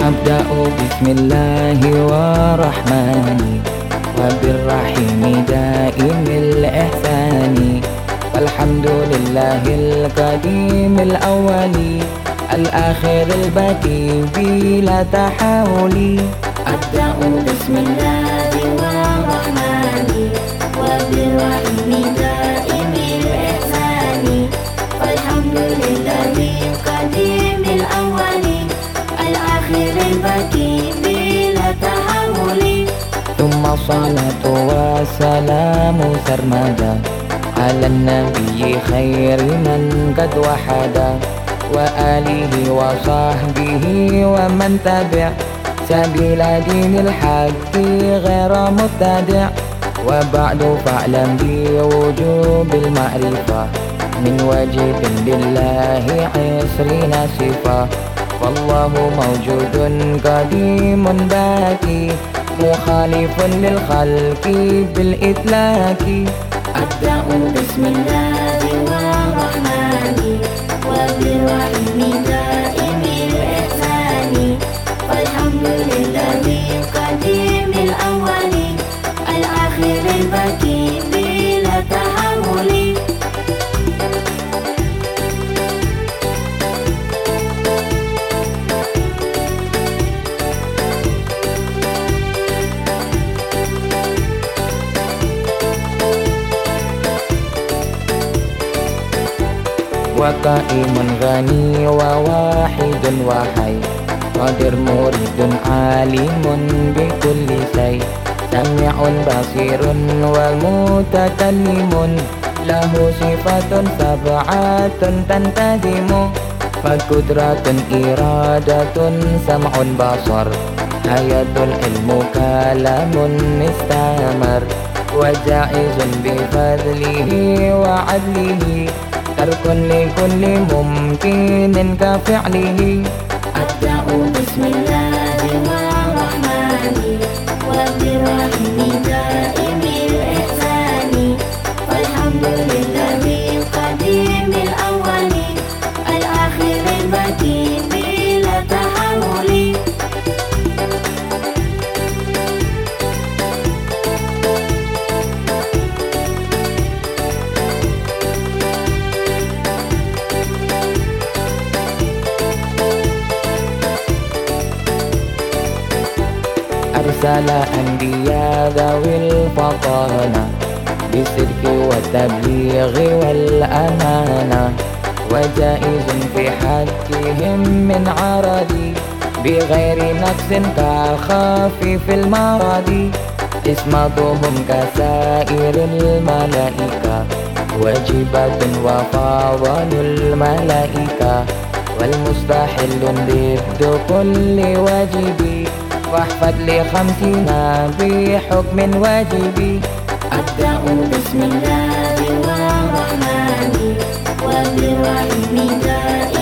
أبدأ بسم الله والرحمن. وبالرحيم دائم الإحسان. والحمد لله القديم الأول. الآخر الباقي بلا تحاول أبدأ بسم الله والرحمن. وبالرحيم دائم الصلاة والسلام سرمدا على النبي خير من قد وحدا وآله وصحبه ومن تبع سبيل دين الحق غير مبتدع وبعد فاعلم بوجوب المعرفة من واجب لله عشرين صفة. والله موجود قديم باقي مخالف للخلق بالإطلاق. أبدأ بسم الله والرحمن وبالرحيم دائم الإحسان. والحمد لله القديم الأول الآخر الباقي. وقائم غني وواحد وحي. قادر مريد عالم بكل شيء. سميع بصير ومتكلم. له صفات سبعة تنتظم فقدرة إرادة سمع بصر. حياة العلم كلام استمر وجائز بفضله وعدله. ترك لكل ممكن كفعله. أبدأ بسم الله أرسل أنبياء ذوي الفطانة بالصدق والتبليغ والأمانة وجائز في حقهم من عرض بغير نقص كخفيف المرض اسمتهم كسائر الملائكة واجبة وفضل الملائكة والمستحل ضد كل واجب واحفظ لخمسين بحكم واجب أبدأ بسم الله والرحمن وبالرحيم دائم.